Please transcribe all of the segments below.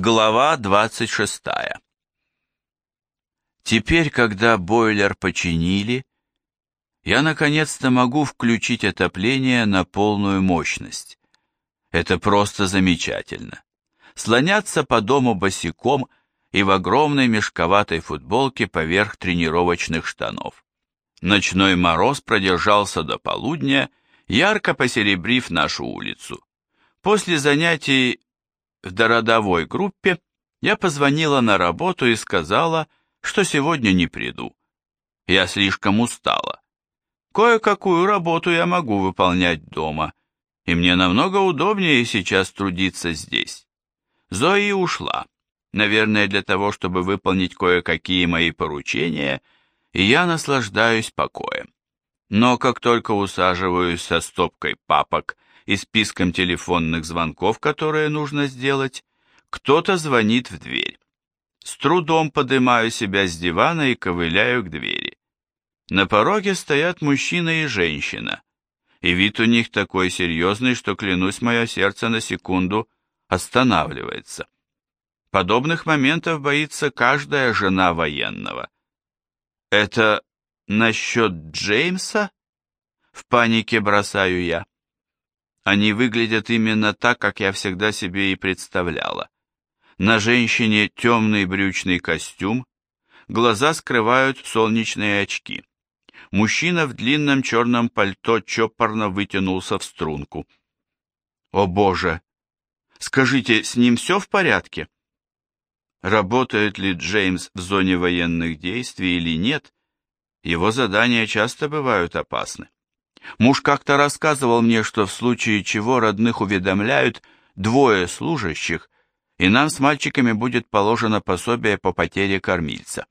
Глава 26. Теперь, когда бойлер починили, я наконец-то могу включить отопление на полную мощность. Это просто замечательно. Слоняться по дому босиком и в огромной мешковатой футболке поверх тренировочных штанов. Ночной мороз продержался до полудня, ярко посеребрив нашу улицу. После занятий в дородовой группе, я позвонила на работу и сказала, что сегодня не приду. Я слишком устала. Кое-какую работу я могу выполнять дома, и мне намного удобнее сейчас трудиться здесь. Зои ушла, наверное, для того, чтобы выполнить кое-какие мои поручения, и я наслаждаюсь покоем. Но как только усаживаюсь со стопкой папок и списком телефонных звонков, которые нужно сделать, кто-то звонит в дверь. С трудом поднимаю себя с дивана и ковыляю к двери. На пороге стоят мужчина и женщина, и вид у них такой серьезный, что, клянусь, мое сердце на секунду останавливается. Подобных моментов боится каждая жена военного. Это насчет Джеймса? В панике бросаю я. Они выглядят именно так, как я всегда себе и представляла. На женщине темный брючный костюм, глаза скрывают солнечные очки. Мужчина в длинном черном пальто чопорно вытянулся в струнку. «О боже! Скажите, с ним все в порядке?» Работает ли Джеймс в зоне военных действий или нет, его задания часто бывают опасны. Муж как-то рассказывал мне, что в случае чего родных уведомляют двое служащих, и нам с мальчиками будет положено пособие по потере кормильца.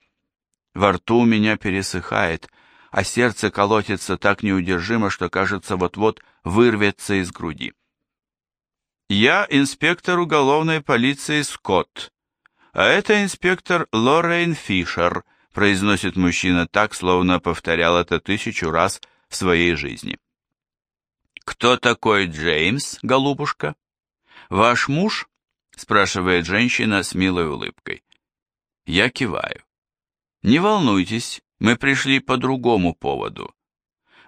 Во рту у меня пересыхает, а сердце колотится так неудержимо, что, кажется, вот-вот вырвется из груди. Я инспектор уголовной полиции Скотт, а это инспектор Лоррейн Фишер, произносит мужчина так, словно повторял это тысячу раз – в своей жизни. «Кто такой Джеймс, голубушка?» «Ваш муж?» – спрашивает женщина с милой улыбкой. Я киваю. «Не волнуйтесь, мы пришли по другому поводу.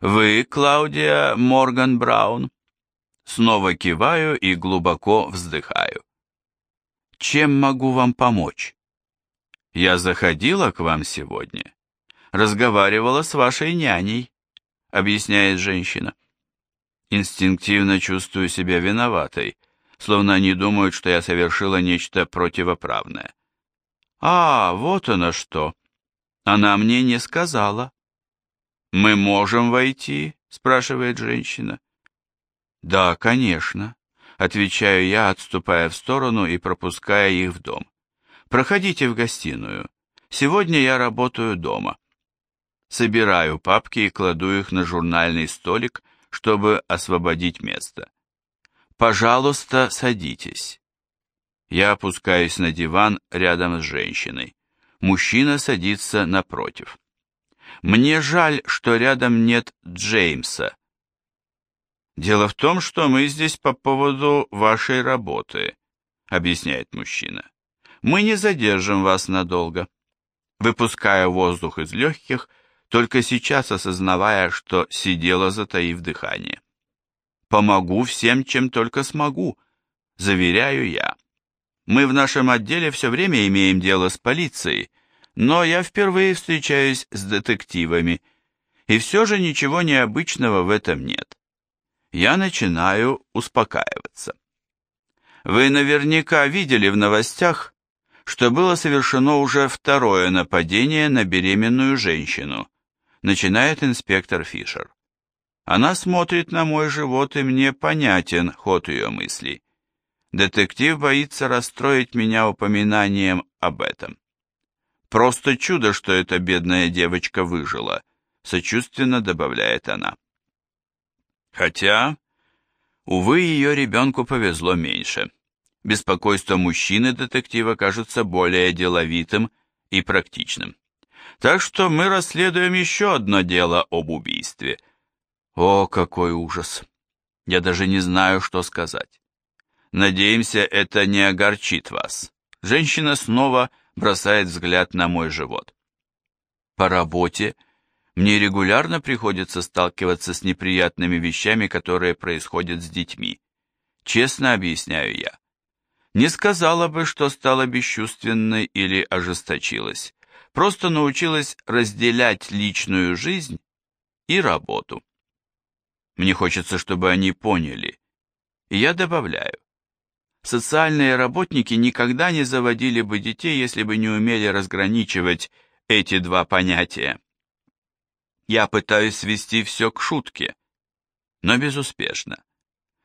Вы, Клаудия Морган Браун?» Снова киваю и глубоко вздыхаю. «Чем могу вам помочь?» «Я заходила к вам сегодня. Разговаривала с вашей няней объясняет женщина. Инстинктивно чувствую себя виноватой, словно они думают, что я совершила нечто противоправное. А, вот оно что. Она мне не сказала. Мы можем войти? спрашивает женщина. Да, конечно, отвечаю я, отступая в сторону и пропуская их в дом. Проходите в гостиную. Сегодня я работаю дома собираю папки и кладу их на журнальный столик, чтобы освободить место. «Пожалуйста, садитесь». Я опускаюсь на диван рядом с женщиной. Мужчина садится напротив. «Мне жаль, что рядом нет Джеймса». «Дело в том, что мы здесь по поводу вашей работы», — объясняет мужчина. «Мы не задержим вас надолго». Выпуская воздух из легких, только сейчас осознавая, что сидела, затаив дыхание. «Помогу всем, чем только смогу», — заверяю я. Мы в нашем отделе все время имеем дело с полицией, но я впервые встречаюсь с детективами, и все же ничего необычного в этом нет. Я начинаю успокаиваться. Вы наверняка видели в новостях, что было совершено уже второе нападение на беременную женщину, начинает инспектор Фишер. Она смотрит на мой живот, и мне понятен ход ее мыслей. Детектив боится расстроить меня упоминанием об этом. Просто чудо, что эта бедная девочка выжила, сочувственно добавляет она. Хотя, увы, ее ребенку повезло меньше. Беспокойство мужчины детектива кажется более деловитым и практичным. Так что мы расследуем еще одно дело об убийстве. О, какой ужас! Я даже не знаю, что сказать. Надеемся, это не огорчит вас. Женщина снова бросает взгляд на мой живот. По работе мне регулярно приходится сталкиваться с неприятными вещами, которые происходят с детьми. Честно объясняю я. Не сказала бы, что стала бесчувственной или ожесточилась. Просто научилась разделять личную жизнь и работу. Мне хочется, чтобы они поняли. И я добавляю. Социальные работники никогда не заводили бы детей, если бы не умели разграничивать эти два понятия. Я пытаюсь свести все к шутке, но безуспешно.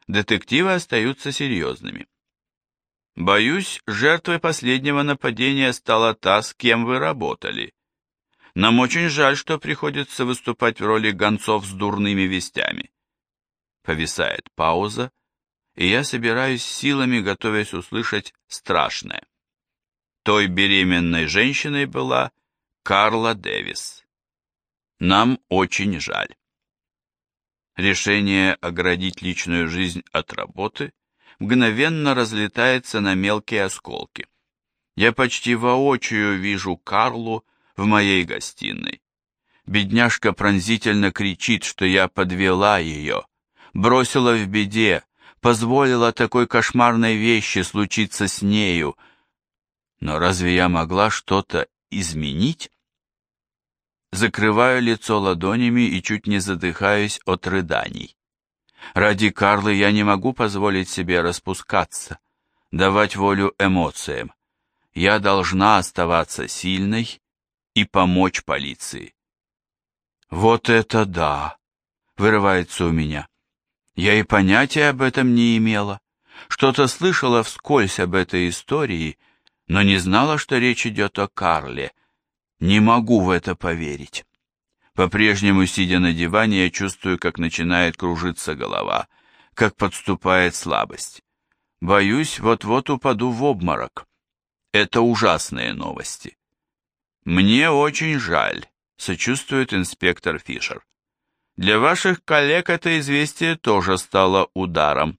Детективы остаются серьезными. Боюсь, жертвой последнего нападения стала та, с кем вы работали. Нам очень жаль, что приходится выступать в роли гонцов с дурными вестями. Повисает пауза, и я собираюсь силами, готовясь услышать страшное. Той беременной женщиной была Карла Дэвис. Нам очень жаль. Решение оградить личную жизнь от работы – мгновенно разлетается на мелкие осколки. Я почти воочию вижу Карлу в моей гостиной. Бедняжка пронзительно кричит, что я подвела ее, бросила в беде, позволила такой кошмарной вещи случиться с нею. Но разве я могла что-то изменить? Закрываю лицо ладонями и чуть не задыхаюсь от рыданий. Ради Карлы я не могу позволить себе распускаться, давать волю эмоциям. Я должна оставаться сильной и помочь полиции. Вот это да! Вырывается у меня. Я и понятия об этом не имела. Что-то слышала вскользь об этой истории, но не знала, что речь идет о Карле. Не могу в это поверить. По-прежнему, сидя на диване, я чувствую, как начинает кружиться голова, как подступает слабость. Боюсь, вот-вот упаду в обморок. Это ужасные новости. Мне очень жаль, сочувствует инспектор Фишер. Для ваших коллег это известие тоже стало ударом.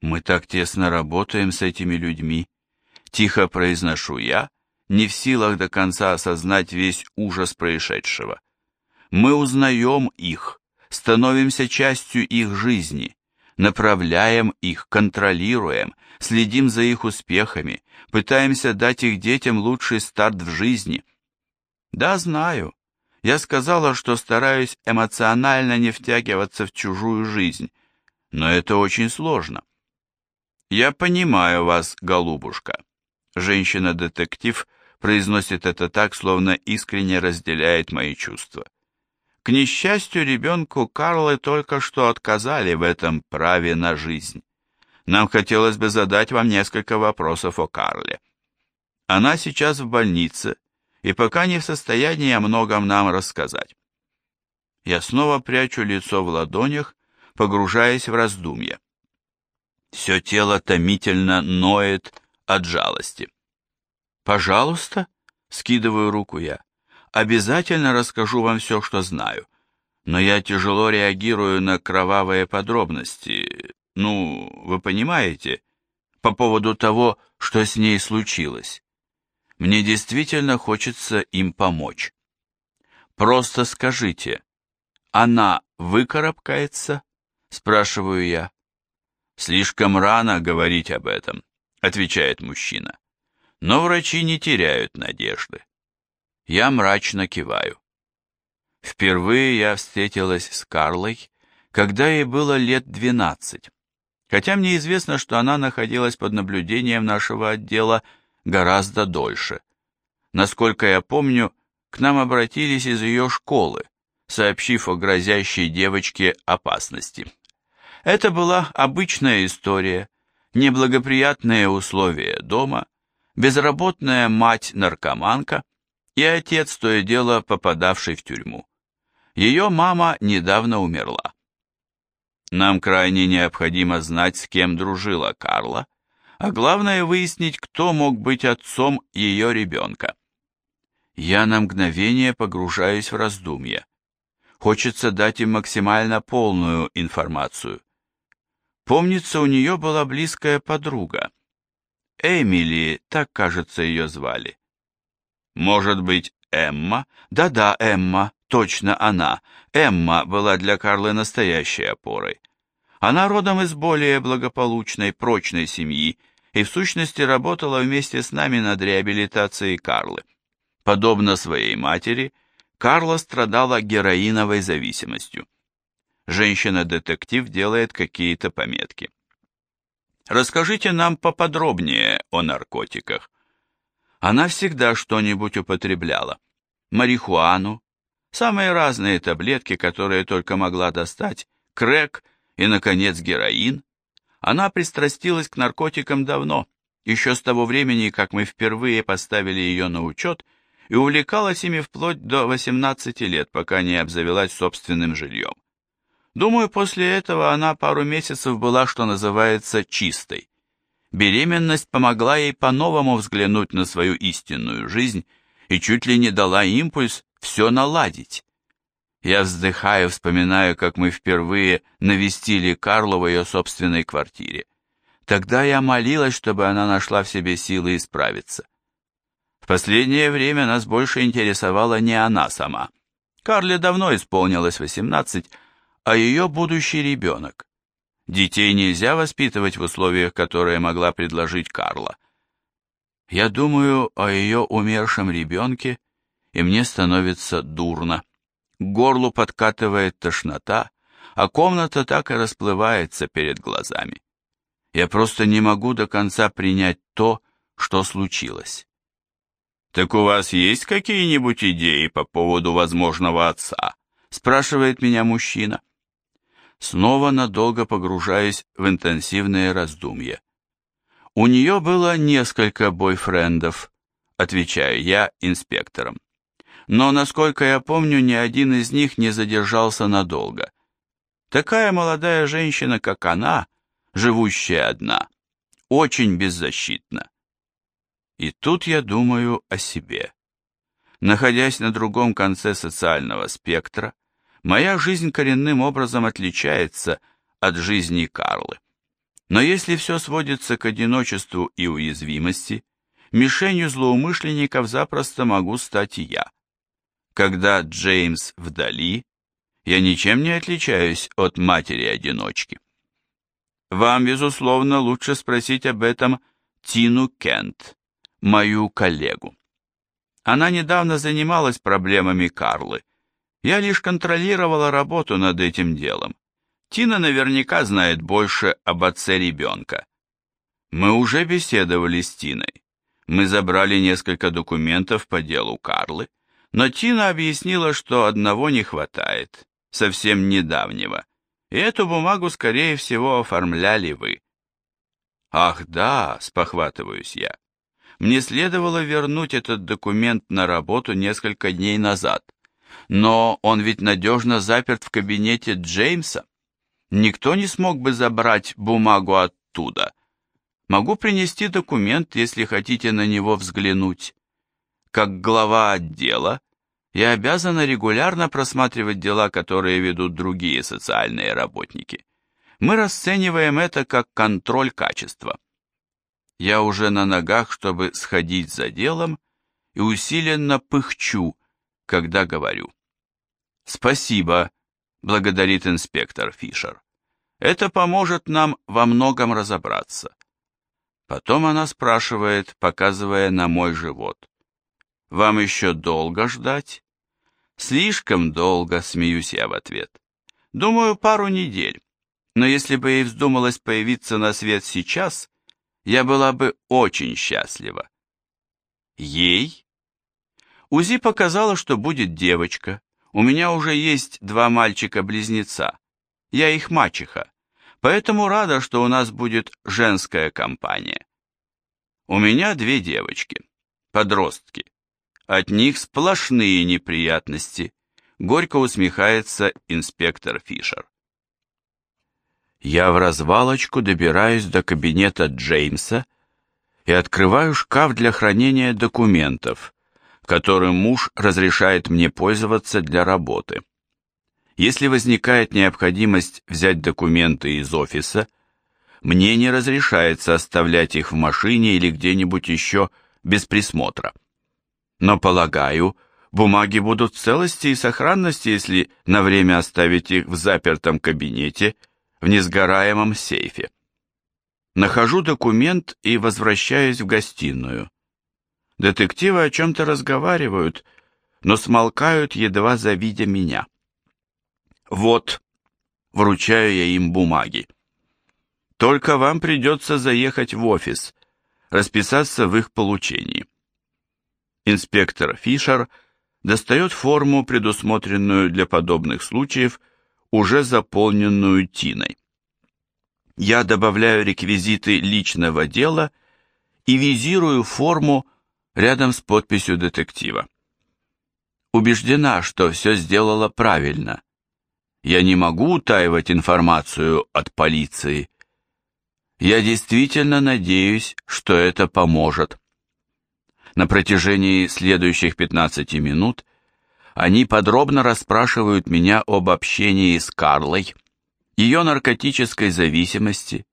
Мы так тесно работаем с этими людьми, тихо произношу я, не в силах до конца осознать весь ужас происшедшего. Мы узнаем их, становимся частью их жизни, направляем их, контролируем, следим за их успехами, пытаемся дать их детям лучший старт в жизни. Да, знаю. Я сказала, что стараюсь эмоционально не втягиваться в чужую жизнь, но это очень сложно. Я понимаю вас, голубушка. Женщина-детектив произносит это так, словно искренне разделяет мои чувства. К несчастью, ребенку Карлы только что отказали в этом праве на жизнь. Нам хотелось бы задать вам несколько вопросов о Карле. Она сейчас в больнице и пока не в состоянии о многом нам рассказать. Я снова прячу лицо в ладонях, погружаясь в раздумья. Все тело томительно ноет от жалости. «Пожалуйста», — скидываю руку я, Обязательно расскажу вам все, что знаю. Но я тяжело реагирую на кровавые подробности. Ну, вы понимаете, по поводу того, что с ней случилось. Мне действительно хочется им помочь. Просто скажите, она выкарабкается? Спрашиваю я. Слишком рано говорить об этом, отвечает мужчина. Но врачи не теряют надежды. Я мрачно киваю. Впервые я встретилась с Карлой, когда ей было лет двенадцать, хотя мне известно, что она находилась под наблюдением нашего отдела гораздо дольше. Насколько я помню, к нам обратились из ее школы, сообщив о грозящей девочке опасности. Это была обычная история, неблагоприятные условия дома, безработная мать-наркоманка – и отец, то и дело попадавший в тюрьму. Ее мама недавно умерла. Нам крайне необходимо знать, с кем дружила Карла, а главное выяснить, кто мог быть отцом ее ребенка. Я на мгновение погружаюсь в раздумья. Хочется дать им максимально полную информацию. Помнится, у нее была близкая подруга. Эмили, так, кажется, ее звали. Может быть, Эмма? Да-да, Эмма, точно она. Эмма была для Карлы настоящей опорой. Она родом из более благополучной, прочной семьи и в сущности работала вместе с нами над реабилитацией Карлы. Подобно своей матери, Карла страдала героиновой зависимостью. Женщина-детектив делает какие-то пометки. Расскажите нам поподробнее о наркотиках. Она всегда что-нибудь употребляла. Марихуану, самые разные таблетки, которые только могла достать, крэк и, наконец, героин. Она пристрастилась к наркотикам давно, еще с того времени, как мы впервые поставили ее на учет, и увлекалась ими вплоть до 18 лет, пока не обзавелась собственным жильем. Думаю, после этого она пару месяцев была, что называется, чистой. Беременность помогла ей по-новому взглянуть на свою истинную жизнь и чуть ли не дала импульс все наладить. Я вздыхаю, вспоминаю, как мы впервые навестили Карлу в ее собственной квартире. Тогда я молилась, чтобы она нашла в себе силы исправиться. В последнее время нас больше интересовала не она сама. Карле давно исполнилось восемнадцать, а ее будущий ребенок. Детей нельзя воспитывать в условиях, которые могла предложить Карла. Я думаю о ее умершем ребенке, и мне становится дурно. К горлу подкатывает тошнота, а комната так и расплывается перед глазами. Я просто не могу до конца принять то, что случилось. «Так у вас есть какие-нибудь идеи по поводу возможного отца?» спрашивает меня мужчина снова надолго погружаясь в интенсивные раздумья. У нее было несколько бойфрендов, отвечаю я инспекторам. Но, насколько я помню, ни один из них не задержался надолго. Такая молодая женщина, как она, живущая одна, очень беззащитна. И тут я думаю о себе. Находясь на другом конце социального спектра, Моя жизнь коренным образом отличается от жизни Карлы. Но если все сводится к одиночеству и уязвимости, мишенью злоумышленников запросто могу стать я. Когда Джеймс вдали, я ничем не отличаюсь от матери-одиночки. Вам, безусловно, лучше спросить об этом Тину Кент, мою коллегу. Она недавно занималась проблемами Карлы, я лишь контролировала работу над этим делом. Тина наверняка знает больше об отце ребенка. Мы уже беседовали с Тиной. Мы забрали несколько документов по делу Карлы, но Тина объяснила, что одного не хватает, совсем недавнего, и эту бумагу, скорее всего, оформляли вы. Ах да, спохватываюсь я. Мне следовало вернуть этот документ на работу несколько дней назад. Но он ведь надежно заперт в кабинете Джеймса. Никто не смог бы забрать бумагу оттуда. Могу принести документ, если хотите на него взглянуть. Как глава отдела, я обязана регулярно просматривать дела, которые ведут другие социальные работники. Мы расцениваем это как контроль качества. Я уже на ногах, чтобы сходить за делом, и усиленно пыхчу, когда говорю. «Спасибо», — благодарит инспектор Фишер. «Это поможет нам во многом разобраться». Потом она спрашивает, показывая на мой живот. «Вам еще долго ждать?» «Слишком долго», — смеюсь я в ответ. «Думаю, пару недель. Но если бы ей вздумалось появиться на свет сейчас, я была бы очень счастлива». «Ей?» УЗИ показало, что будет девочка. У меня уже есть два мальчика-близнеца. Я их мачеха, поэтому рада, что у нас будет женская компания. У меня две девочки, подростки. От них сплошные неприятности. Горько усмехается инспектор Фишер. Я в развалочку добираюсь до кабинета Джеймса и открываю шкаф для хранения документов, которым муж разрешает мне пользоваться для работы. Если возникает необходимость взять документы из офиса, мне не разрешается оставлять их в машине или где-нибудь еще без присмотра. Но, полагаю, бумаги будут в целости и сохранности, если на время оставить их в запертом кабинете в несгораемом сейфе. Нахожу документ и возвращаюсь в гостиную. Детективы о чем-то разговаривают, но смолкают, едва завидя меня. Вот, вручаю я им бумаги. Только вам придется заехать в офис, расписаться в их получении. Инспектор Фишер достает форму, предусмотренную для подобных случаев, уже заполненную Тиной. Я добавляю реквизиты личного дела и визирую форму рядом с подписью детектива. Убеждена, что все сделала правильно. Я не могу утаивать информацию от полиции. Я действительно надеюсь, что это поможет. На протяжении следующих 15 минут они подробно расспрашивают меня об общении с Карлой, ее наркотической зависимости,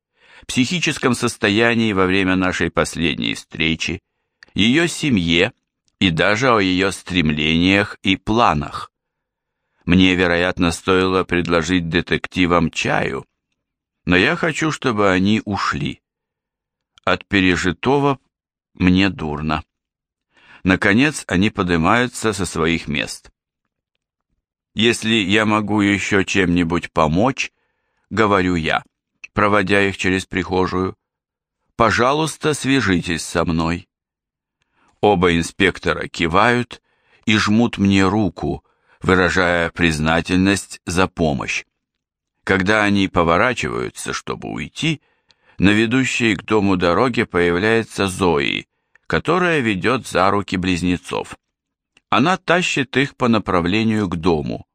психическом состоянии во время нашей последней встречи, ее семье и даже о ее стремлениях и планах. Мне, вероятно, стоило предложить детективам чаю, но я хочу, чтобы они ушли. От пережитого мне дурно. Наконец они поднимаются со своих мест. «Если я могу еще чем-нибудь помочь», — говорю я, проводя их через прихожую, — «пожалуйста, свяжитесь со мной». Оба инспектора кивают и жмут мне руку, выражая признательность за помощь. Когда они поворачиваются, чтобы уйти, на ведущей к дому дороге появляется Зои, которая ведет за руки близнецов. Она тащит их по направлению к дому.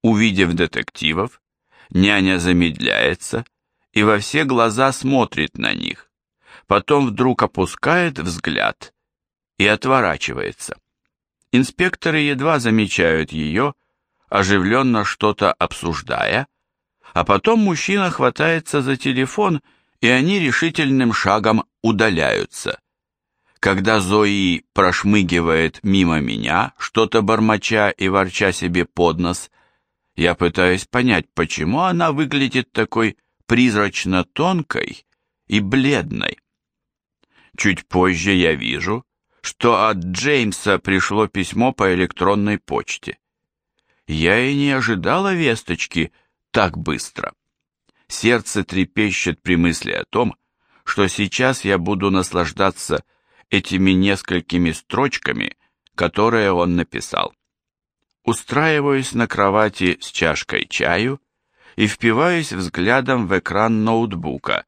Увидев детективов, няня замедляется и во все глаза смотрит на них, потом вдруг опускает взгляд и отворачивается. Инспекторы едва замечают ее, оживленно что-то обсуждая, а потом мужчина хватается за телефон, и они решительным шагом удаляются. Когда Зои прошмыгивает мимо меня, что-то бормоча и ворча себе под нос, я пытаюсь понять, почему она выглядит такой призрачно тонкой и бледной. Чуть позже я вижу, что от Джеймса пришло письмо по электронной почте. Я и не ожидала весточки так быстро. Сердце трепещет при мысли о том, что сейчас я буду наслаждаться этими несколькими строчками, которые он написал. Устраиваюсь на кровати с чашкой чаю и впиваюсь взглядом в экран ноутбука,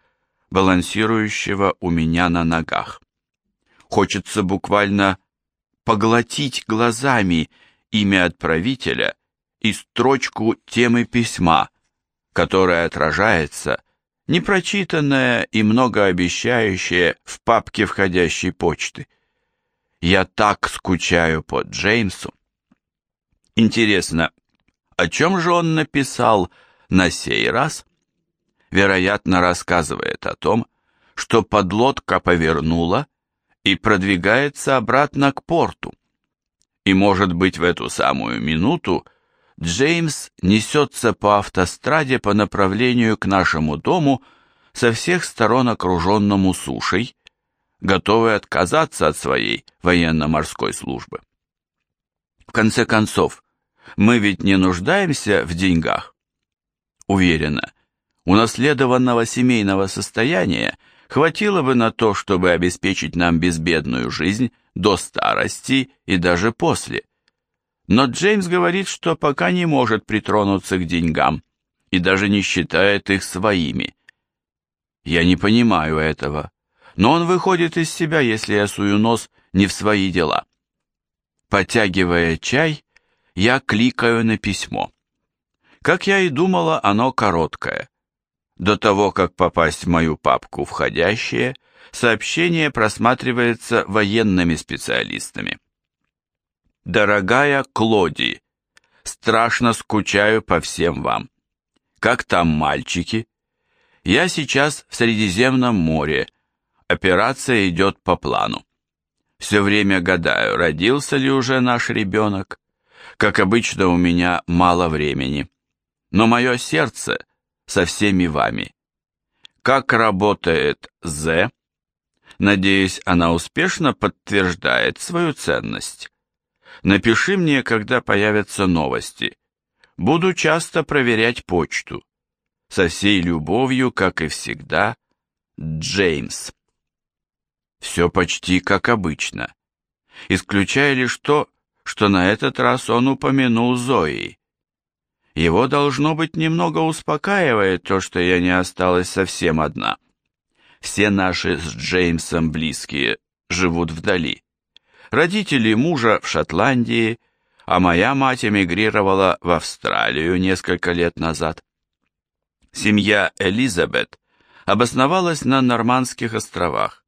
балансирующего у меня на ногах. Хочется буквально поглотить глазами имя отправителя и строчку темы письма, которая отражается, непрочитанная и многообещающая в папке входящей почты. Я так скучаю по Джеймсу. Интересно, о чем же он написал на сей раз? Вероятно, рассказывает о том, что подлодка повернула, и продвигается обратно к порту. И, может быть, в эту самую минуту Джеймс несется по автостраде по направлению к нашему дому со всех сторон окруженному сушей, готовый отказаться от своей военно-морской службы. В конце концов, мы ведь не нуждаемся в деньгах. Уверена, унаследованного семейного состояния – хватило бы на то, чтобы обеспечить нам безбедную жизнь до старости и даже после. Но Джеймс говорит, что пока не может притронуться к деньгам и даже не считает их своими. Я не понимаю этого, но он выходит из себя, если я сую нос не в свои дела. Потягивая чай, я кликаю на письмо. Как я и думала, оно короткое. До того, как попасть в мою папку «Входящие», сообщение просматривается военными специалистами. Дорогая Клоди, страшно скучаю по всем вам. Как там мальчики? Я сейчас в Средиземном море. Операция идет по плану. Все время гадаю, родился ли уже наш ребенок. Как обычно, у меня мало времени. Но мое сердце со всеми вами. Как работает З? Надеюсь, она успешно подтверждает свою ценность. Напиши мне, когда появятся новости. Буду часто проверять почту. Со всей любовью, как и всегда, Джеймс. Все почти как обычно, исключая лишь то, что на этот раз он упомянул Зои. Его, должно быть, немного успокаивает то, что я не осталась совсем одна. Все наши с Джеймсом близкие живут вдали. Родители мужа в Шотландии, а моя мать эмигрировала в Австралию несколько лет назад. Семья Элизабет обосновалась на Нормандских островах,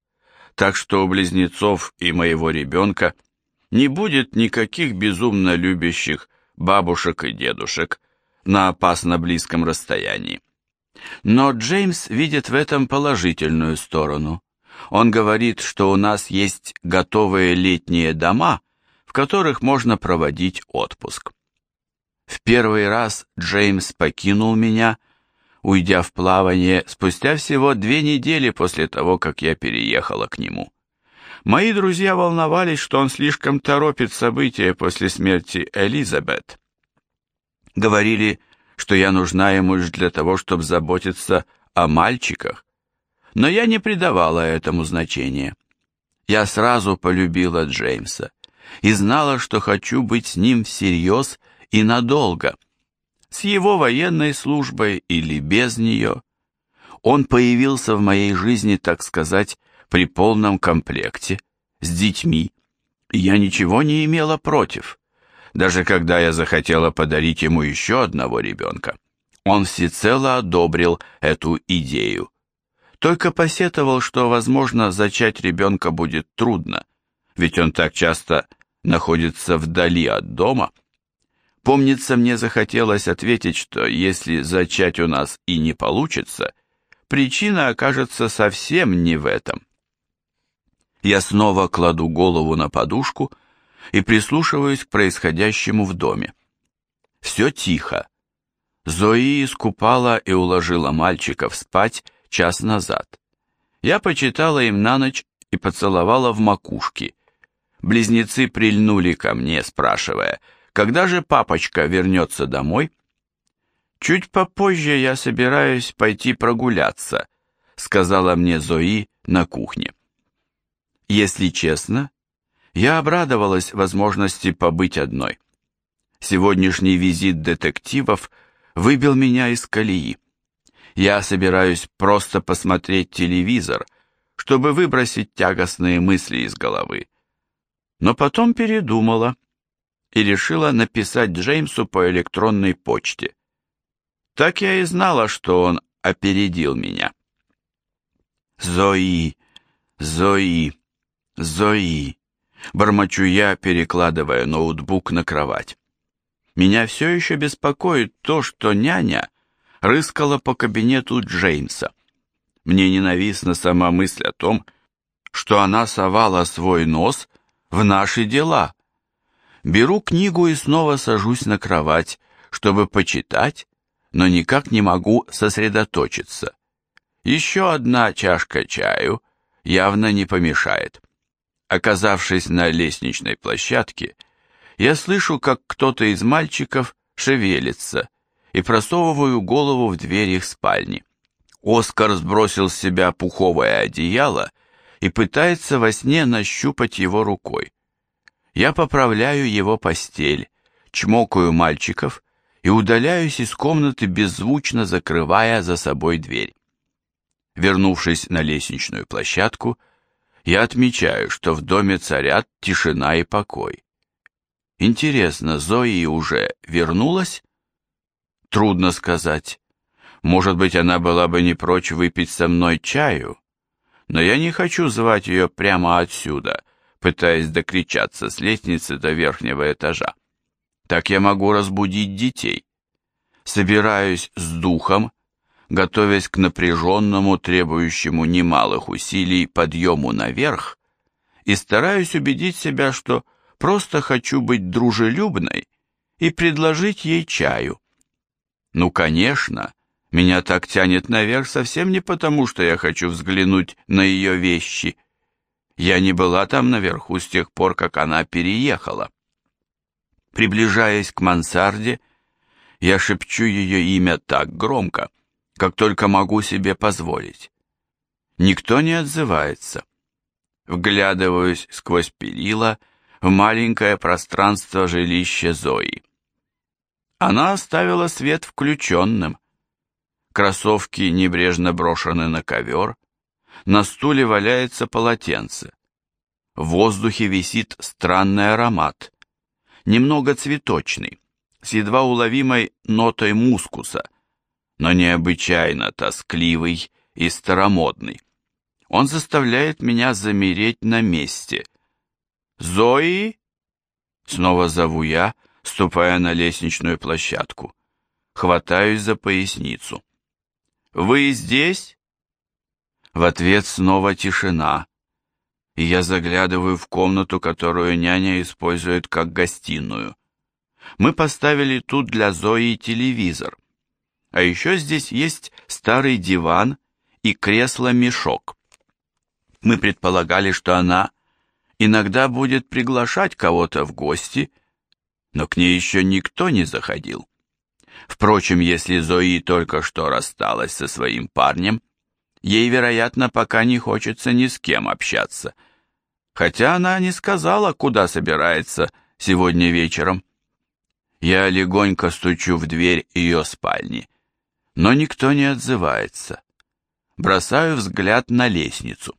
так что у близнецов и моего ребенка не будет никаких безумно любящих бабушек и дедушек на опасно близком расстоянии. Но Джеймс видит в этом положительную сторону. Он говорит, что у нас есть готовые летние дома, в которых можно проводить отпуск. В первый раз Джеймс покинул меня, уйдя в плавание спустя всего две недели после того, как я переехала к нему. Мои друзья волновались, что он слишком торопит события после смерти Элизабет. Говорили, что я нужна ему лишь для того, чтобы заботиться о мальчиках. Но я не придавала этому значения. Я сразу полюбила Джеймса и знала, что хочу быть с ним всерьез и надолго, с его военной службой или без нее. Он появился в моей жизни, так сказать, при полном комплекте, с детьми, и я ничего не имела против даже когда я захотела подарить ему еще одного ребенка. Он всецело одобрил эту идею. Только посетовал, что, возможно, зачать ребенка будет трудно, ведь он так часто находится вдали от дома. Помнится, мне захотелось ответить, что если зачать у нас и не получится, причина окажется совсем не в этом. Я снова кладу голову на подушку и прислушиваюсь к происходящему в доме. Все тихо. Зои искупала и уложила мальчиков спать час назад. Я почитала им на ночь и поцеловала в макушки. Близнецы прильнули ко мне, спрашивая, когда же папочка вернется домой? Чуть попозже я собираюсь пойти прогуляться, сказала мне Зои на кухне. Если честно, я обрадовалась возможности побыть одной. Сегодняшний визит детективов выбил меня из колеи. Я собираюсь просто посмотреть телевизор, чтобы выбросить тягостные мысли из головы. Но потом передумала и решила написать Джеймсу по электронной почте. Так я и знала, что он опередил меня. Зои, Зои, Зои. Бормочу я, перекладывая ноутбук на кровать. Меня все еще беспокоит то, что няня рыскала по кабинету Джеймса. Мне ненавистна сама мысль о том, что она совала свой нос в наши дела. Беру книгу и снова сажусь на кровать, чтобы почитать, но никак не могу сосредоточиться. Еще одна чашка чаю явно не помешает. Оказавшись на лестничной площадке, я слышу, как кто-то из мальчиков шевелится и просовываю голову в дверь их спальни. Оскар сбросил с себя пуховое одеяло и пытается во сне нащупать его рукой. Я поправляю его постель, чмокаю мальчиков и удаляюсь из комнаты, беззвучно закрывая за собой дверь. Вернувшись на лестничную площадку, я отмечаю, что в доме царят тишина и покой. Интересно, Зои уже вернулась? Трудно сказать. Может быть, она была бы не прочь выпить со мной чаю, но я не хочу звать ее прямо отсюда, пытаясь докричаться с лестницы до верхнего этажа. Так я могу разбудить детей. Собираюсь с духом, готовясь к напряженному, требующему немалых усилий подъему наверх, и стараюсь убедить себя, что просто хочу быть дружелюбной и предложить ей чаю. Ну, конечно, меня так тянет наверх совсем не потому, что я хочу взглянуть на ее вещи. Я не была там наверху с тех пор, как она переехала. Приближаясь к мансарде, я шепчу ее имя так громко, как только могу себе позволить. Никто не отзывается. Вглядываюсь сквозь перила в маленькое пространство жилища Зои. Она оставила свет включенным. Кроссовки небрежно брошены на ковер, на стуле валяется полотенце. В воздухе висит странный аромат, немного цветочный, с едва уловимой нотой мускуса, но необычайно тоскливый и старомодный. Он заставляет меня замереть на месте. «Зои?» Снова зову я, ступая на лестничную площадку. Хватаюсь за поясницу. «Вы здесь?» В ответ снова тишина, и я заглядываю в комнату, которую няня использует как гостиную. Мы поставили тут для Зои телевизор. А еще здесь есть старый диван и кресло-мешок. Мы предполагали, что она иногда будет приглашать кого-то в гости, но к ней еще никто не заходил. Впрочем, если Зои только что рассталась со своим парнем, ей, вероятно, пока не хочется ни с кем общаться, хотя она не сказала, куда собирается сегодня вечером. Я легонько стучу в дверь ее спальни, но никто не отзывается. Бросаю взгляд на лестницу.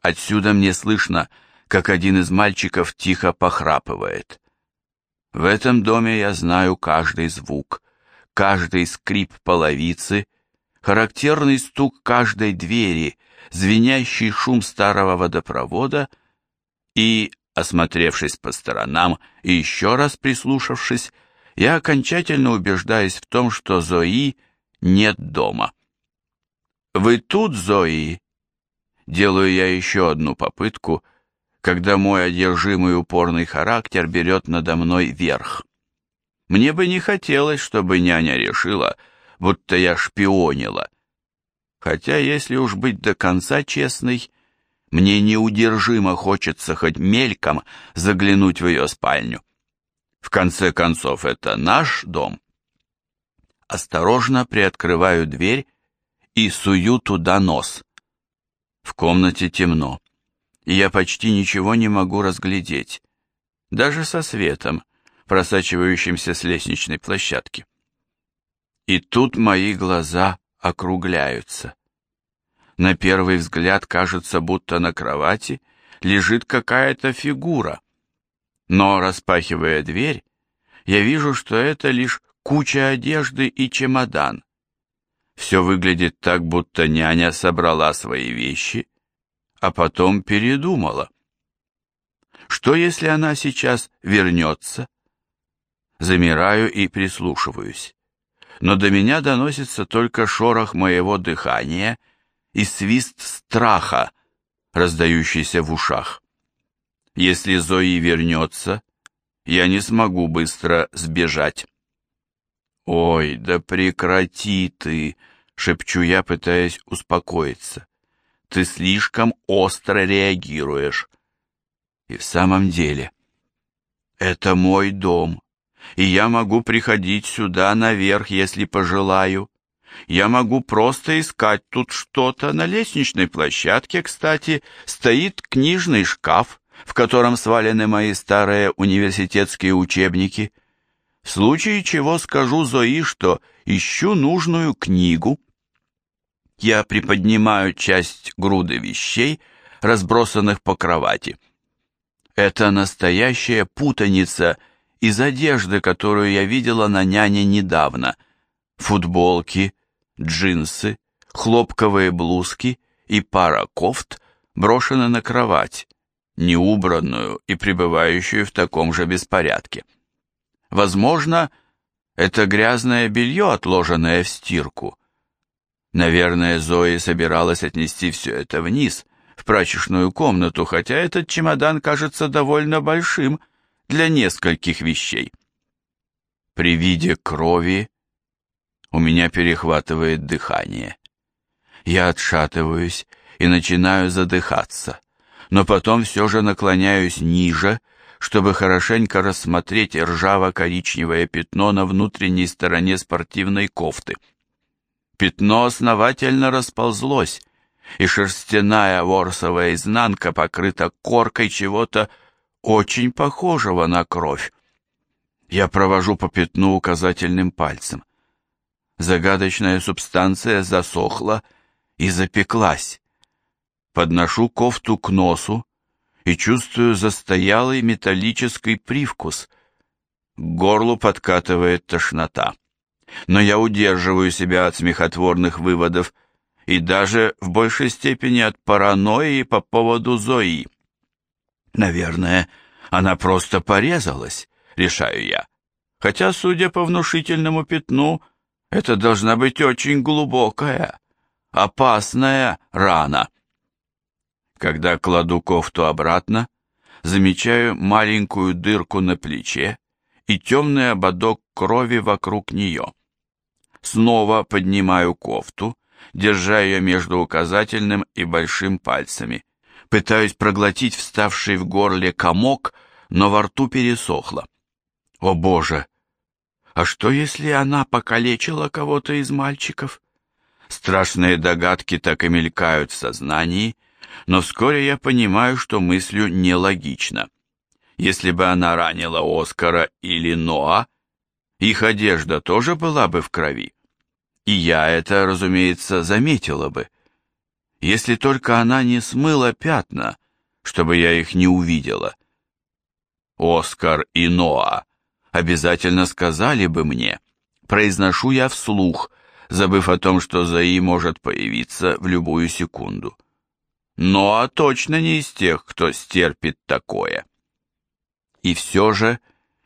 Отсюда мне слышно, как один из мальчиков тихо похрапывает. В этом доме я знаю каждый звук, каждый скрип половицы, характерный стук каждой двери, звенящий шум старого водопровода и, осмотревшись по сторонам и еще раз прислушавшись, я окончательно убеждаюсь в том, что Зои нет дома. «Вы тут, Зои?» Делаю я еще одну попытку, когда мой одержимый упорный характер берет надо мной верх. Мне бы не хотелось, чтобы няня решила, будто я шпионила. Хотя, если уж быть до конца честной, мне неудержимо хочется хоть мельком заглянуть в ее спальню. В конце концов, это наш дом. Осторожно приоткрываю дверь и сую туда нос. В комнате темно, и я почти ничего не могу разглядеть, даже со светом, просачивающимся с лестничной площадки. И тут мои глаза округляются. На первый взгляд кажется, будто на кровати лежит какая-то фигура. Но, распахивая дверь, я вижу, что это лишь куча одежды и чемодан. Все выглядит так, будто няня собрала свои вещи, а потом передумала. Что, если она сейчас вернется? Замираю и прислушиваюсь. Но до меня доносится только шорох моего дыхания и свист страха, раздающийся в ушах. Если Зои вернется, я не смогу быстро сбежать. «Ой, да прекрати ты!» — шепчу я, пытаясь успокоиться. «Ты слишком остро реагируешь». И в самом деле, это мой дом, и я могу приходить сюда наверх, если пожелаю. Я могу просто искать тут что-то. На лестничной площадке, кстати, стоит книжный шкаф, в котором свалены мои старые университетские учебники — в случае чего скажу Зои, что ищу нужную книгу. Я приподнимаю часть груды вещей, разбросанных по кровати. Это настоящая путаница из одежды, которую я видела на няне недавно. Футболки, джинсы, хлопковые блузки и пара кофт брошены на кровать, неубранную и пребывающую в таком же беспорядке. Возможно, это грязное белье, отложенное в стирку. Наверное, Зои собиралась отнести все это вниз, в прачечную комнату, хотя этот чемодан кажется довольно большим для нескольких вещей. При виде крови у меня перехватывает дыхание. Я отшатываюсь и начинаю задыхаться, но потом все же наклоняюсь ниже, чтобы хорошенько рассмотреть ржаво-коричневое пятно на внутренней стороне спортивной кофты. Пятно основательно расползлось, и шерстяная ворсовая изнанка покрыта коркой чего-то очень похожего на кровь. Я провожу по пятну указательным пальцем. Загадочная субстанция засохла и запеклась. Подношу кофту к носу и чувствую застоялый металлический привкус. К горлу подкатывает тошнота. Но я удерживаю себя от смехотворных выводов и даже в большей степени от паранойи по поводу Зои. Наверное, она просто порезалась, решаю я. Хотя, судя по внушительному пятну, это должна быть очень глубокая, опасная рана. Когда кладу кофту обратно, замечаю маленькую дырку на плече и темный ободок крови вокруг нее. Снова поднимаю кофту, держа ее между указательным и большим пальцами. Пытаюсь проглотить вставший в горле комок, но во рту пересохло. О боже! А что, если она покалечила кого-то из мальчиков? Страшные догадки так и мелькают в сознании, но вскоре я понимаю, что мыслю нелогично. Если бы она ранила Оскара или Ноа, их одежда тоже была бы в крови. И я это, разумеется, заметила бы если только она не смыла пятна, чтобы я их не увидела. Оскар и Ноа обязательно сказали бы мне, произношу я вслух, забыв о том, что Заи может появиться в любую секунду. Ноа точно не из тех, кто стерпит такое. И все же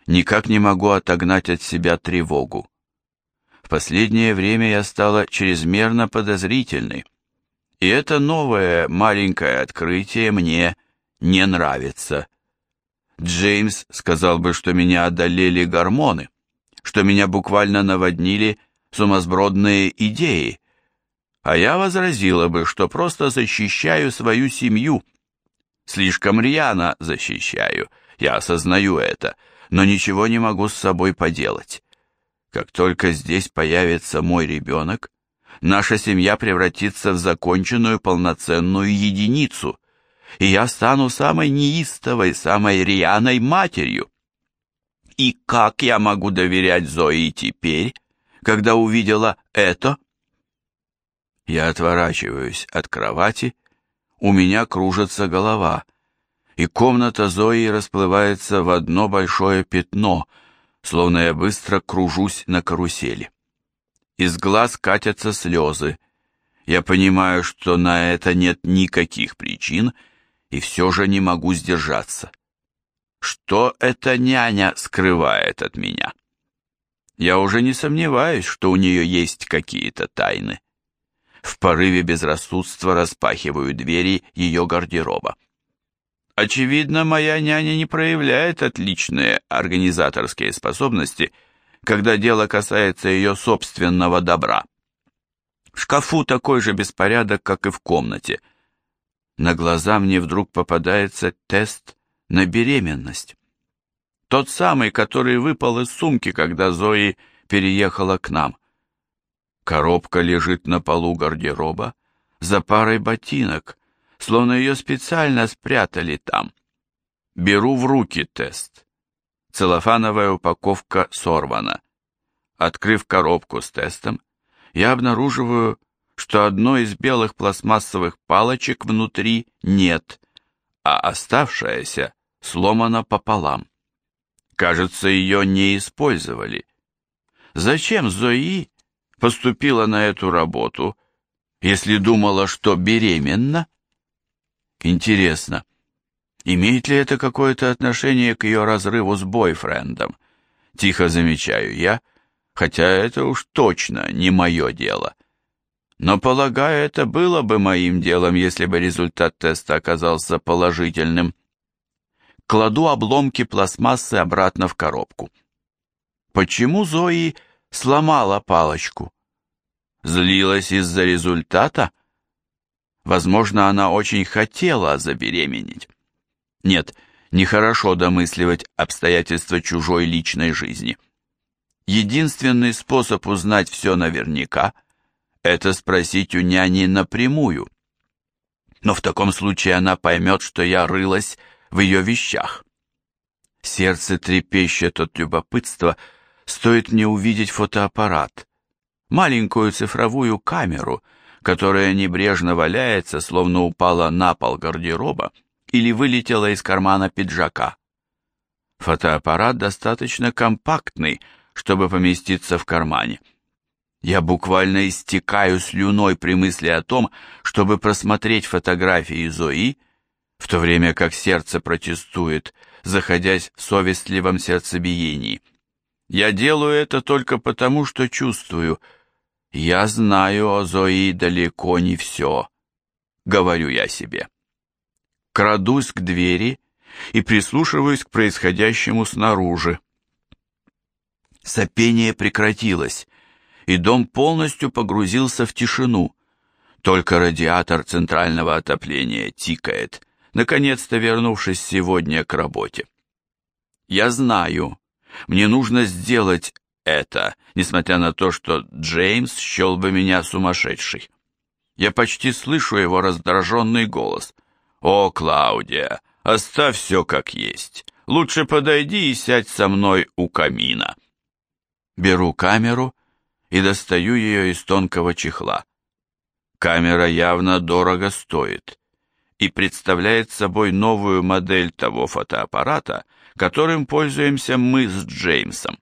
никак не могу отогнать от себя тревогу. В последнее время я стала чрезмерно подозрительной, и это новое маленькое открытие мне не нравится. Джеймс сказал бы, что меня одолели гормоны, что меня буквально наводнили сумасбродные идеи, а я возразила бы, что просто защищаю свою семью. Слишком рьяно защищаю, я осознаю это, но ничего не могу с собой поделать. Как только здесь появится мой ребенок, наша семья превратится в законченную полноценную единицу, и я стану самой неистовой, самой рьяной матерью. И как я могу доверять Зои теперь, когда увидела это? Я отворачиваюсь от кровати, у меня кружится голова, и комната Зои расплывается в одно большое пятно, словно я быстро кружусь на карусели. Из глаз катятся слезы. Я понимаю, что на это нет никаких причин, и все же не могу сдержаться. Что эта няня скрывает от меня? Я уже не сомневаюсь, что у нее есть какие-то тайны. В порыве безрассудства распахиваю двери ее гардероба. Очевидно, моя няня не проявляет отличные организаторские способности – когда дело касается ее собственного добра. В шкафу такой же беспорядок, как и в комнате. На глаза мне вдруг попадается тест на беременность. Тот самый, который выпал из сумки, когда Зои переехала к нам. Коробка лежит на полу гардероба за парой ботинок, словно ее специально спрятали там. Беру в руки тест. Целлофановая упаковка сорвана. Открыв коробку с тестом, я обнаруживаю, что одной из белых пластмассовых палочек внутри нет, а оставшаяся сломана пополам. Кажется, ее не использовали. Зачем Зои поступила на эту работу, если думала, что беременна? Интересно, Имеет ли это какое-то отношение к ее разрыву с бойфрендом? Тихо замечаю я, хотя это уж точно не мое дело. Но, полагаю, это было бы моим делом, если бы результат теста оказался положительным. Кладу обломки пластмассы обратно в коробку. Почему Зои сломала палочку? Злилась из-за результата? Возможно, она очень хотела забеременеть. Нет, нехорошо домысливать обстоятельства чужой личной жизни. Единственный способ узнать все наверняка – это спросить у няни напрямую. Но в таком случае она поймет, что я рылась в ее вещах. Сердце трепещет от любопытства, стоит мне увидеть фотоаппарат, маленькую цифровую камеру, которая небрежно валяется, словно упала на пол гардероба или вылетела из кармана пиджака. Фотоаппарат достаточно компактный, чтобы поместиться в кармане. Я буквально истекаю слюной при мысли о том, чтобы просмотреть фотографии Зои, в то время как сердце протестует, заходясь в совестливом сердцебиении. Я делаю это только потому, что чувствую, я знаю о Зои далеко не все, говорю я себе. Крадусь к двери и прислушиваюсь к происходящему снаружи. Сопение прекратилось, и дом полностью погрузился в тишину. Только радиатор центрального отопления тикает, наконец-то вернувшись сегодня к работе. Я знаю, мне нужно сделать это, несмотря на то, что Джеймс счел бы меня сумасшедшей. Я почти слышу его раздраженный голос. «О, Клаудия, оставь все как есть. Лучше подойди и сядь со мной у камина». Беру камеру и достаю ее из тонкого чехла. Камера явно дорого стоит и представляет собой новую модель того фотоаппарата, которым пользуемся мы с Джеймсом.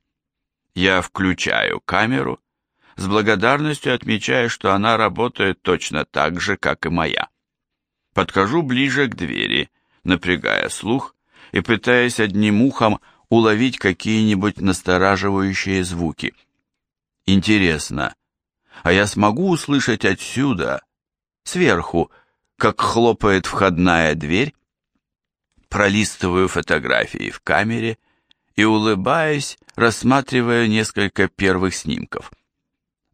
Я включаю камеру, с благодарностью отмечая, что она работает точно так же, как и моя. Подхожу ближе к двери, напрягая слух и пытаясь одним ухом уловить какие-нибудь настораживающие звуки. Интересно, а я смогу услышать отсюда, сверху, как хлопает входная дверь? Пролистываю фотографии в камере и, улыбаясь, рассматривая несколько первых снимков.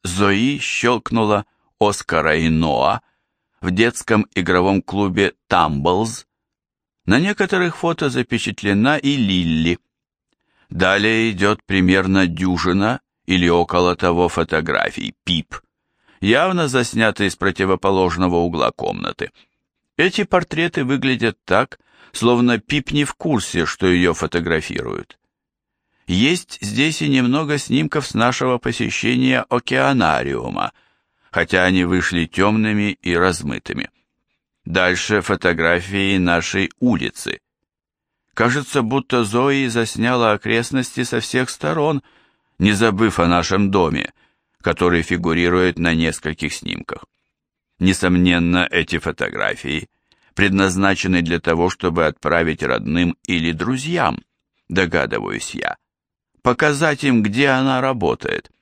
Зои щелкнула Оскара и Ноа в детском игровом клубе «Тамблз». На некоторых фото запечатлена и Лилли. Далее идет примерно дюжина или около того фотографий Пип, явно заснятые с противоположного угла комнаты. Эти портреты выглядят так, словно Пип не в курсе, что ее фотографируют. Есть здесь и немного снимков с нашего посещения океанариума, хотя они вышли темными и размытыми. Дальше фотографии нашей улицы. Кажется, будто Зои засняла окрестности со всех сторон, не забыв о нашем доме, который фигурирует на нескольких снимках. Несомненно, эти фотографии предназначены для того, чтобы отправить родным или друзьям, догадываюсь я. Показать им, где она работает.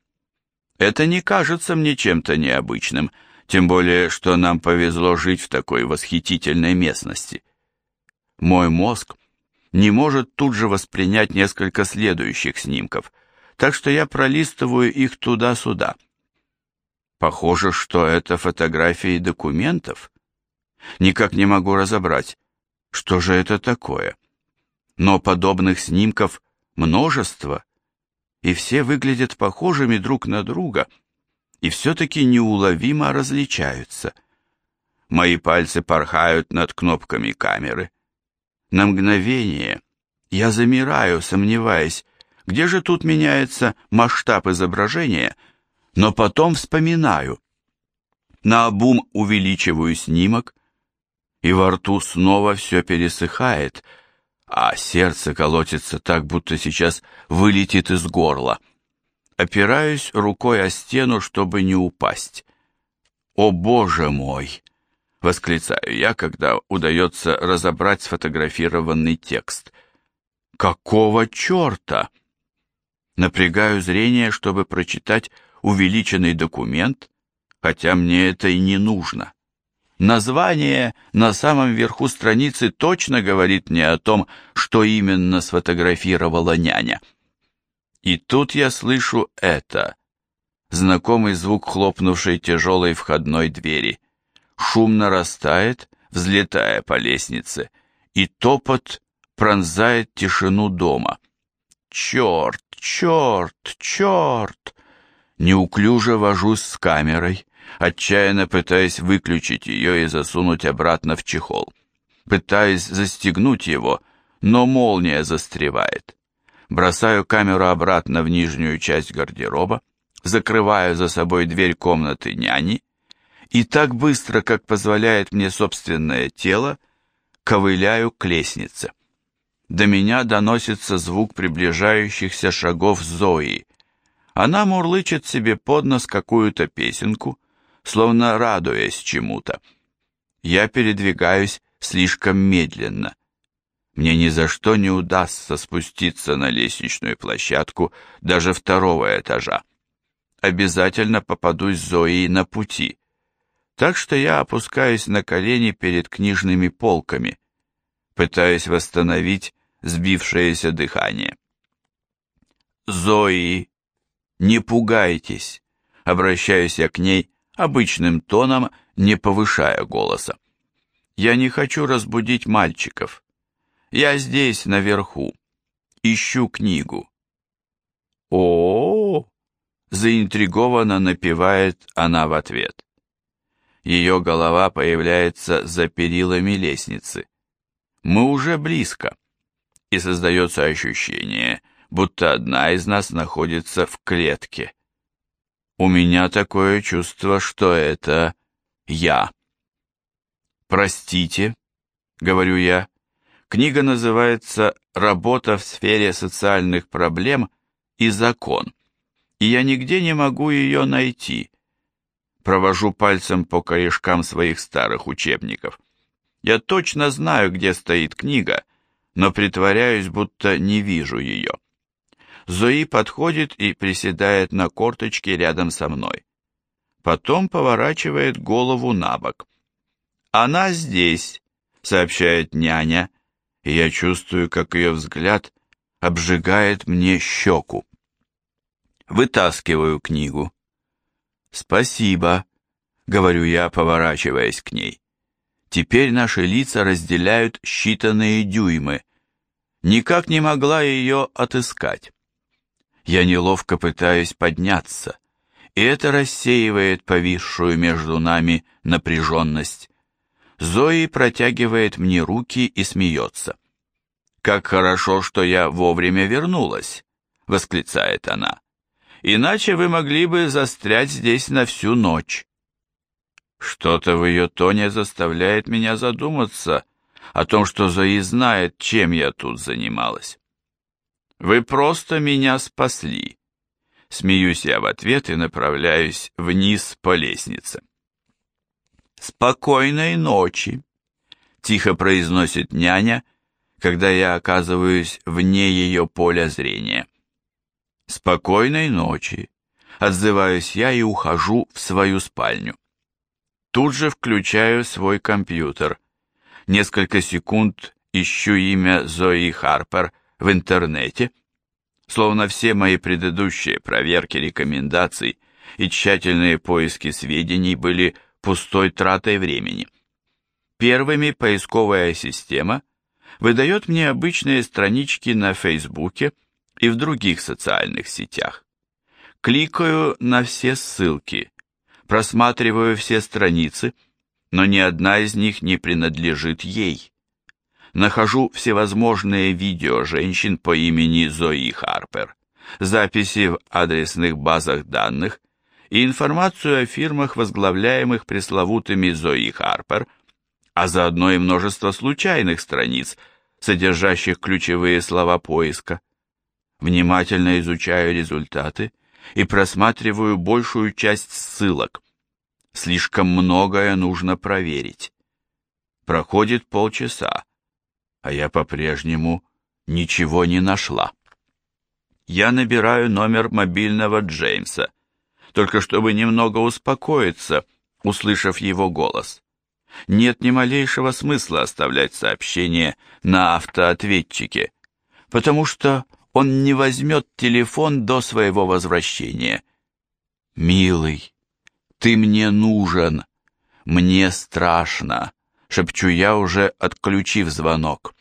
Это не кажется мне чем-то необычным, тем более, что нам повезло жить в такой восхитительной местности. Мой мозг не может тут же воспринять несколько следующих снимков, так что я пролистываю их туда-сюда. Похоже, что это фотографии документов. Никак не могу разобрать, что же это такое. Но подобных снимков множество, и все выглядят похожими друг на друга, и все-таки неуловимо различаются. Мои пальцы порхают над кнопками камеры. На мгновение я замираю, сомневаясь, где же тут меняется масштаб изображения, но потом вспоминаю. Наобум увеличиваю снимок, и во рту снова все пересыхает, а сердце колотится так, будто сейчас вылетит из горла. Опираюсь рукой о стену, чтобы не упасть. «О, Боже мой!» восклицаю я, когда удается разобрать сфотографированный текст. Какого черта? Напрягаю зрение, чтобы прочитать увеличенный документ, хотя мне это и не нужно. Название на самом верху страницы точно говорит мне о том, что именно сфотографировала няня. И тут я слышу это. Знакомый звук хлопнувшей тяжелой входной двери. Шум нарастает, взлетая по лестнице, и топот пронзает тишину дома. Черт, черт, черт! Неуклюже вожусь с камерой, отчаянно пытаясь выключить ее и засунуть обратно в чехол. Пытаюсь застегнуть его, но молния застревает. Бросаю камеру обратно в нижнюю часть гардероба, закрываю за собой дверь комнаты няни и так быстро, как позволяет мне собственное тело, ковыляю к лестнице. До меня доносится звук приближающихся шагов Зои. Она мурлычет себе под нос какую-то песенку, словно радуясь чему-то. Я передвигаюсь слишком медленно. Мне ни за что не удастся спуститься на лестничную площадку даже второго этажа. Обязательно попадусь Зои на пути. Так что я опускаюсь на колени перед книжными полками, пытаясь восстановить сбившееся дыхание. «Зои, не пугайтесь!» Обращаюсь я к ней обычным тоном, не повышая голоса. «Я не хочу разбудить мальчиков. Я здесь, наверху. Ищу книгу». «О-о-о!» заинтригованно напевает она в ответ. Ее голова появляется за перилами лестницы. Мы уже близко, и создается ощущение, будто одна из нас находится в клетке. У меня такое чувство, что это я. «Простите», — говорю я, — книга называется «Работа в сфере социальных проблем и закон», и я нигде не могу ее найти. Провожу пальцем по корешкам своих старых учебников. Я точно знаю, где стоит книга, но притворяюсь, будто не вижу ее. Зои подходит и приседает на корточке рядом со мной. Потом поворачивает голову на бок. «Она здесь», — сообщает няня, и я чувствую, как ее взгляд обжигает мне щеку. Вытаскиваю книгу. «Спасибо», — говорю я, поворачиваясь к ней. Теперь наши лица разделяют считанные дюймы. Никак не могла ее отыскать. Я неловко пытаюсь подняться, и это рассеивает повисшую между нами напряженность. Зои протягивает мне руки и смеется. «Как хорошо, что я вовремя вернулась!» — восклицает она. «Иначе вы могли бы застрять здесь на всю ночь». Что-то в ее тоне заставляет меня задуматься о том, что Зои знает, чем я тут занималась. Вы просто меня спасли. Смеюсь я в ответ и направляюсь вниз по лестнице. Спокойной ночи, тихо произносит няня, когда я оказываюсь вне ее поля зрения. Спокойной ночи, отзываюсь я и ухожу в свою спальню. Тут же включаю свой компьютер. Несколько секунд ищу имя Зои Харпер – в интернете, словно все мои предыдущие проверки рекомендаций и тщательные поиски сведений были пустой тратой времени. Первыми поисковая система выдает мне обычные странички на Фейсбуке и в других социальных сетях. Кликаю на все ссылки, просматриваю все страницы, но ни одна из них не принадлежит ей нахожу всевозможные видео женщин по имени Зои Харпер, записи в адресных базах данных и информацию о фирмах, возглавляемых пресловутыми Зои Харпер, а заодно и множество случайных страниц, содержащих ключевые слова поиска. Внимательно изучаю результаты и просматриваю большую часть ссылок. Слишком многое нужно проверить. Проходит полчаса, а я по-прежнему ничего не нашла. Я набираю номер мобильного Джеймса, только чтобы немного успокоиться, услышав его голос. Нет ни малейшего смысла оставлять сообщение на автоответчике, потому что он не возьмет телефон до своего возвращения. «Милый, ты мне нужен, мне страшно», — шепчу я, уже отключив звонок.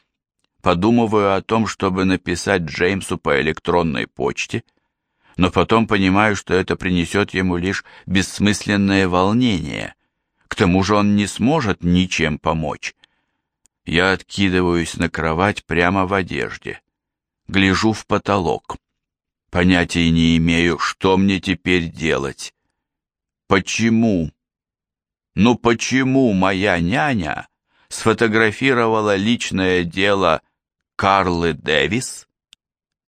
Подумываю о том, чтобы написать Джеймсу по электронной почте, но потом понимаю, что это принесет ему лишь бессмысленное волнение. К тому же он не сможет ничем помочь. Я откидываюсь на кровать прямо в одежде. Гляжу в потолок. Понятия не имею, что мне теперь делать. Почему? Ну почему моя няня сфотографировала личное дело Карлы Дэвис?